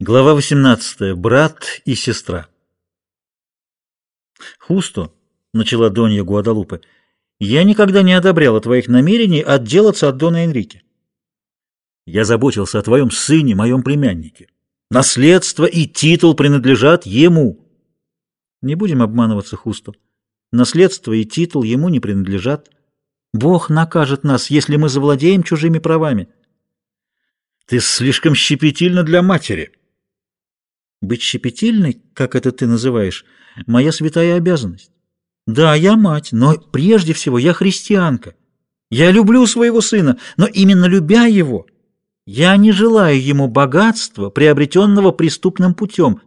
Глава 18. Брат и сестра. «Хусто», — начала Донья Гуадалупе, — «я никогда не одобряла твоих намерений отделаться от Дона Энрике. Я заботился о твоем сыне, моем племяннике. Наследство и титул принадлежат ему». Не будем обманываться, Хусто. Наследство и титул ему не принадлежат. Бог накажет нас, если мы завладеем чужими правами. Ты слишком щепетильна для матери. Быть щепетильной, как это ты называешь, моя святая обязанность. Да, я мать, но прежде всего я христианка. Я люблю своего сына, но именно любя его, я не желаю ему богатства, приобретенного преступным путем.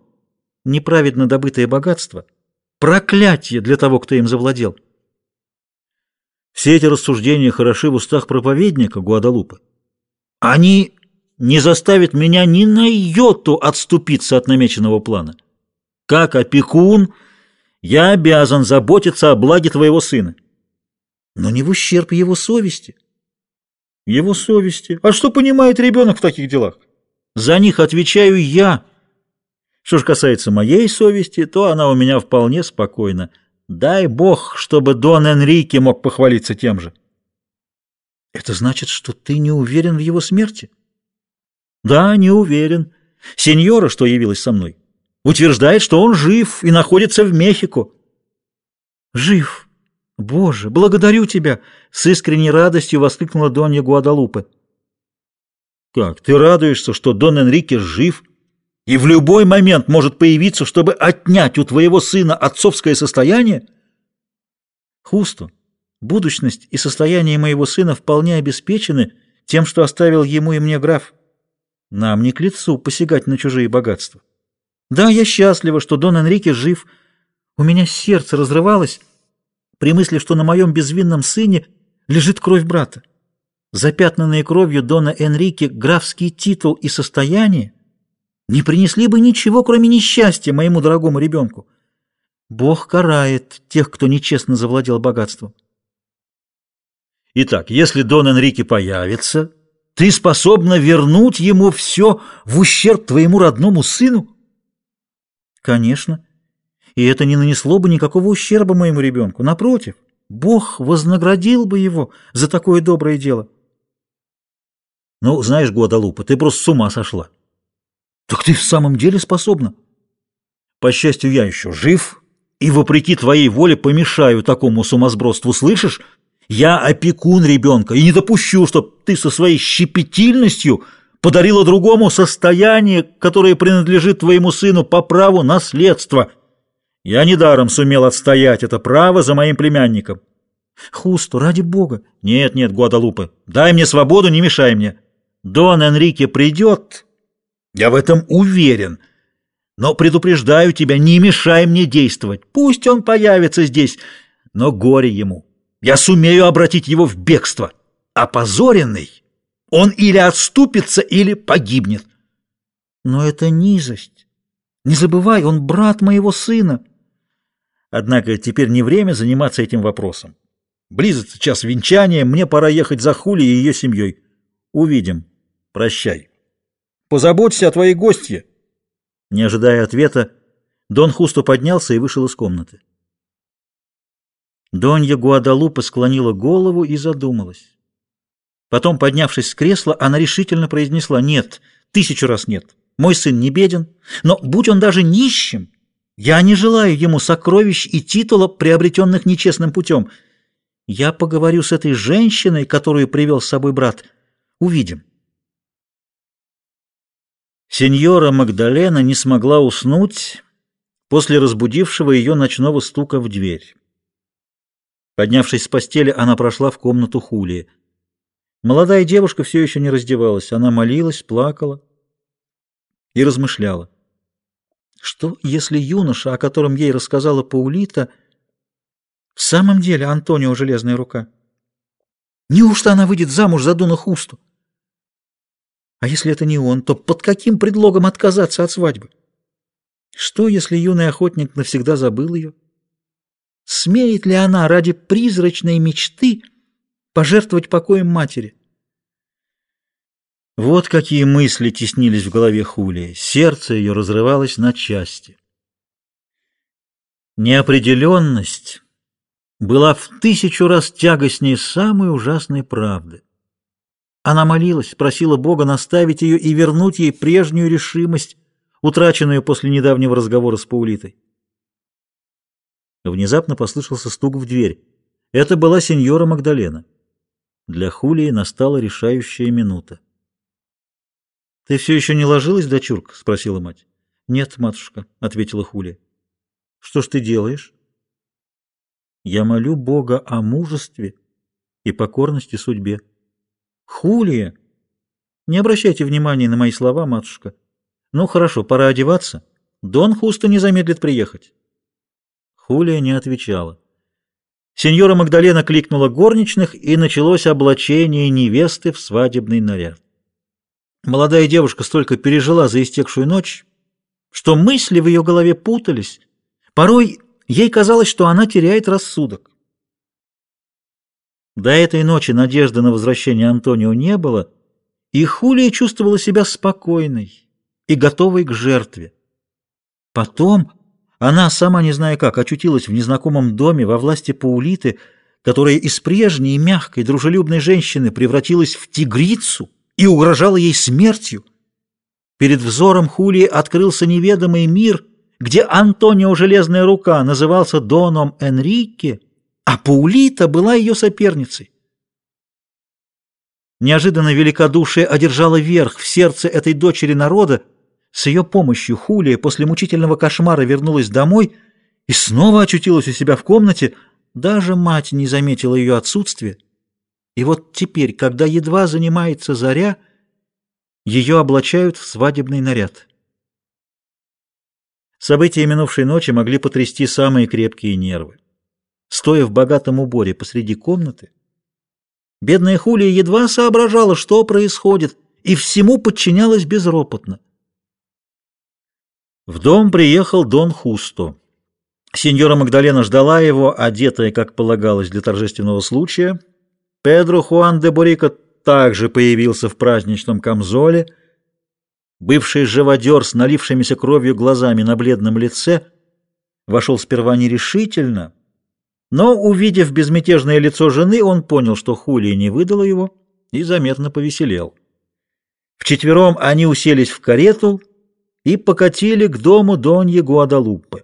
Неправедно добытое богатство – проклятие для того, кто им завладел. Все эти рассуждения хороши в устах проповедника Гуадалупы. Они не заставит меня ни на йоту отступиться от намеченного плана. Как опекун я обязан заботиться о благе твоего сына. Но не в ущерб его совести. Его совести? А что понимает ребенок в таких делах? За них отвечаю я. Что же касается моей совести, то она у меня вполне спокойна. Дай Бог, чтобы Дон Энрике мог похвалиться тем же. Это значит, что ты не уверен в его смерти? Да, не уверен. Сеньора, что явилась со мной, утверждает, что он жив и находится в Мехико. Жив. Боже, благодарю тебя, с искренней радостью воскликнула Донья Гуадалупе. Как, ты радуешься, что Дон Энрике жив и в любой момент может появиться, чтобы отнять у твоего сына отцовское состояние? Хусто, будущность и состояние моего сына вполне обеспечены тем, что оставил ему и мне граф. Нам не к лицу посягать на чужие богатства. Да, я счастлива, что Дон Энрике жив. У меня сердце разрывалось при мысли, что на моем безвинном сыне лежит кровь брата. Запятнанные кровью Дона Энрике графский титул и состояние не принесли бы ничего, кроме несчастья моему дорогому ребенку. Бог карает тех, кто нечестно завладел богатством. Итак, если Дон Энрике появится, ты способна вернуть ему все в ущерб твоему родному сыну? Конечно. И это не нанесло бы никакого ущерба моему ребенку. Напротив, Бог вознаградил бы его за такое доброе дело. Ну, знаешь, Гуадалупа, ты просто с ума сошла. Так ты в самом деле способна. По счастью, я еще жив, и, вопреки твоей воле, помешаю такому сумасбродству, слышишь? Я опекун ребенка и не допущу, чтобы ты со своей щепетильностью подарила другому состояние, которое принадлежит твоему сыну по праву наследства. Я недаром сумел отстоять это право за моим племянником. Хусто, ради бога. Нет, нет, Гуадалупе, дай мне свободу, не мешай мне. Дон Энрике придет, я в этом уверен. Но предупреждаю тебя, не мешай мне действовать. Пусть он появится здесь, но горе ему. Я сумею обратить его в бегство. Опозоренный, он или отступится, или погибнет. Но это низость. Не забывай, он брат моего сына. Однако теперь не время заниматься этим вопросом. Близится час венчания, мне пора ехать за Хули и ее семьей. Увидим. Прощай. Позаботься о твоей гостье. Не ожидая ответа, Дон Хусто поднялся и вышел из комнаты. Донья Гуадалупа склонила голову и задумалась. Потом, поднявшись с кресла, она решительно произнесла «Нет, тысячу раз нет. Мой сын не беден, но будь он даже нищим, я не желаю ему сокровищ и титула, приобретенных нечестным путем. Я поговорю с этой женщиной, которую привел с собой брат. Увидим». Сеньора Магдалена не смогла уснуть после разбудившего ее ночного стука в дверь. Поднявшись с постели, она прошла в комнату Хулии. Молодая девушка все еще не раздевалась. Она молилась, плакала и размышляла. Что, если юноша, о котором ей рассказала Паулита, в самом деле Антонио Железная Рука? Неужто она выйдет замуж за Дуна Хусту? А если это не он, то под каким предлогом отказаться от свадьбы? Что, если юный охотник навсегда забыл ее? Смеет ли она ради призрачной мечты пожертвовать покоем матери? Вот какие мысли теснились в голове Хулии. Сердце ее разрывалось на части. Неопределенность была в тысячу раз тягостнее самой ужасной правды. Она молилась, просила Бога наставить ее и вернуть ей прежнюю решимость, утраченную после недавнего разговора с Паулитой. Внезапно послышался стук в дверь. Это была сеньора Магдалена. Для Хулии настала решающая минута. — Ты все еще не ложилась, дочурка? — спросила мать. — Нет, матушка, — ответила Хулия. — Что ж ты делаешь? — Я молю Бога о мужестве и покорности судьбе. — Хулия! Не обращайте внимания на мои слова, матушка. Ну, хорошо, пора одеваться. Дон Хуста не замедлит приехать. Хулия не отвечала. Сеньора Магдалена кликнула горничных, и началось облачение невесты в свадебный наряд. Молодая девушка столько пережила за истекшую ночь, что мысли в ее голове путались. Порой ей казалось, что она теряет рассудок. До этой ночи надежды на возвращение Антонио не было, и Хулия чувствовала себя спокойной и готовой к жертве. Потом она, сама не зная как, очутилась в незнакомом доме во власти Паулиты, которая из прежней мягкой, дружелюбной женщины превратилась в тигрицу, и угрожала ей смертью. Перед взором Хулии открылся неведомый мир, где Антонио Железная Рука назывался Доном Энрике, а Паулита была ее соперницей. Неожиданно великодушие одержало верх в сердце этой дочери народа. С ее помощью Хулия после мучительного кошмара вернулась домой и снова очутилась у себя в комнате. Даже мать не заметила ее отсутствия. И вот теперь, когда едва занимается заря, ее облачают в свадебный наряд. События минувшей ночи могли потрясти самые крепкие нервы. Стоя в богатом уборе посреди комнаты, бедная Хулия едва соображала, что происходит, и всему подчинялась безропотно. В дом приехал Дон Хусто. Сеньора Магдалена ждала его, одетая, как полагалось, для торжественного случая — Педро Хуан де Бурико также появился в праздничном камзоле. Бывший живодер с налившимися кровью глазами на бледном лице вошел сперва нерешительно, но, увидев безмятежное лицо жены, он понял, что Хулия не выдала его, и заметно повеселел. Вчетвером они уселись в карету и покатили к дому Доньи Гуадалуппы.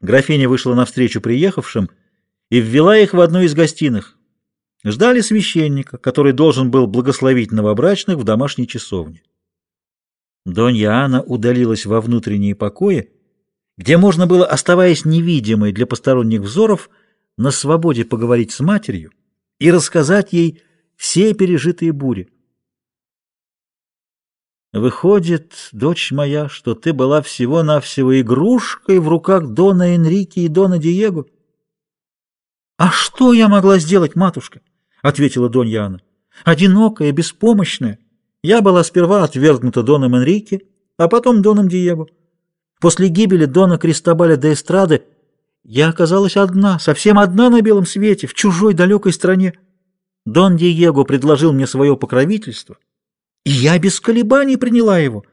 Графиня вышла навстречу приехавшим и ввела их в одну из гостиных. Ждали священника, который должен был благословить новобрачных в домашней часовне. Донья Анна удалилась во внутренние покои, где можно было, оставаясь невидимой для посторонних взоров, на свободе поговорить с матерью и рассказать ей все пережитые бури. Выходит, дочь моя, что ты была всего-навсего игрушкой в руках Дона Энрике и Дона Диего? А что я могла сделать, матушка? ответила Донья Анна. Одинокая, беспомощная. Я была сперва отвергнута Доном Энрике, а потом Доном Диего. После гибели Дона Кристобаля де Эстрады я оказалась одна, совсем одна на белом свете, в чужой далекой стране. Дон Диего предложил мне свое покровительство, и я без колебаний приняла его.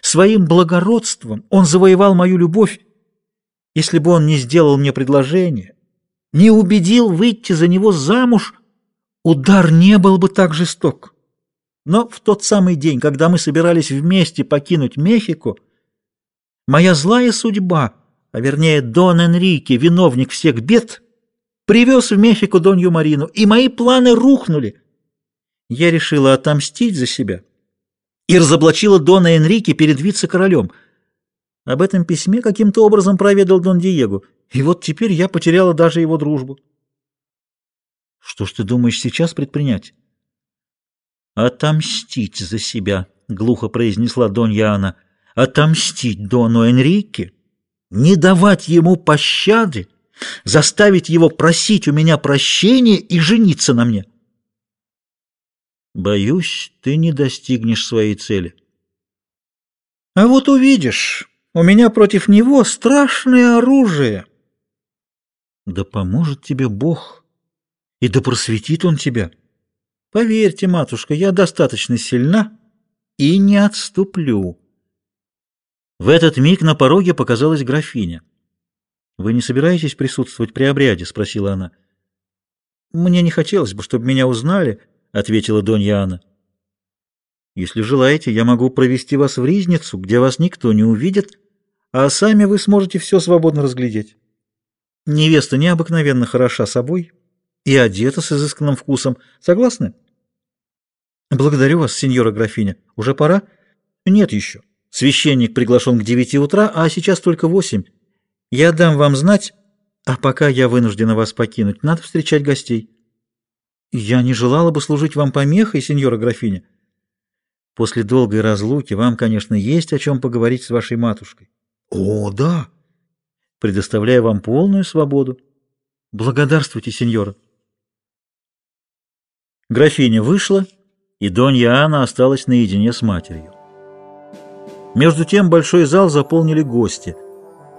Своим благородством он завоевал мою любовь. Если бы он не сделал мне предложение, не убедил выйти за него замуж, удар не был бы так жесток. Но в тот самый день, когда мы собирались вместе покинуть Мехико, моя злая судьба, а вернее Дон Энрике, виновник всех бед, привез в Мехико Донью Марину, и мои планы рухнули. Я решила отомстить за себя и разоблачила Дона Энрике перед вице-королем. Об этом письме каким-то образом проведал Дон Диего, и вот теперь я потеряла даже его дружбу. Что ж ты думаешь сейчас предпринять? Отомстить за себя, глухо произнесла Донья Анна. Отомстить Дону Энрике, не давать ему пощады, заставить его просить у меня прощения и жениться на мне. Боюсь, ты не достигнешь своей цели. А вот увидишь, у меня против него страшное оружие. Да поможет тебе Бог. И да просветит он тебя. Поверьте, матушка, я достаточно сильна и не отступлю. В этот миг на пороге показалась графиня. «Вы не собираетесь присутствовать при обряде?» — спросила она. «Мне не хотелось бы, чтобы меня узнали», — ответила Донья Анна. «Если желаете, я могу провести вас в Ризницу, где вас никто не увидит, а сами вы сможете все свободно разглядеть. Невеста необыкновенно хороша собой и одета с изысканным вкусом. Согласны?» «Благодарю вас, сеньора графиня. Уже пора?» «Нет еще». Священник приглашен к девяти утра, а сейчас только восемь. Я дам вам знать, а пока я вынуждена вас покинуть, надо встречать гостей. Я не желала бы служить вам помехой, сеньора графиня. После долгой разлуки вам, конечно, есть о чем поговорить с вашей матушкой. О, да! Предоставляю вам полную свободу. Благодарствуйте, сеньора. Графиня вышла, и Донья Анна осталась наедине с матерью. Между тем большой зал заполнили гости.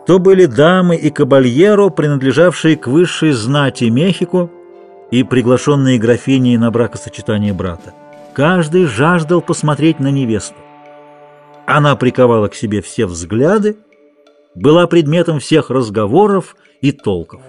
То были дамы и кабальеро, принадлежавшие к высшей знати Мехико и приглашенные графиней на бракосочетание брата. Каждый жаждал посмотреть на невесту. Она приковала к себе все взгляды, была предметом всех разговоров и толков.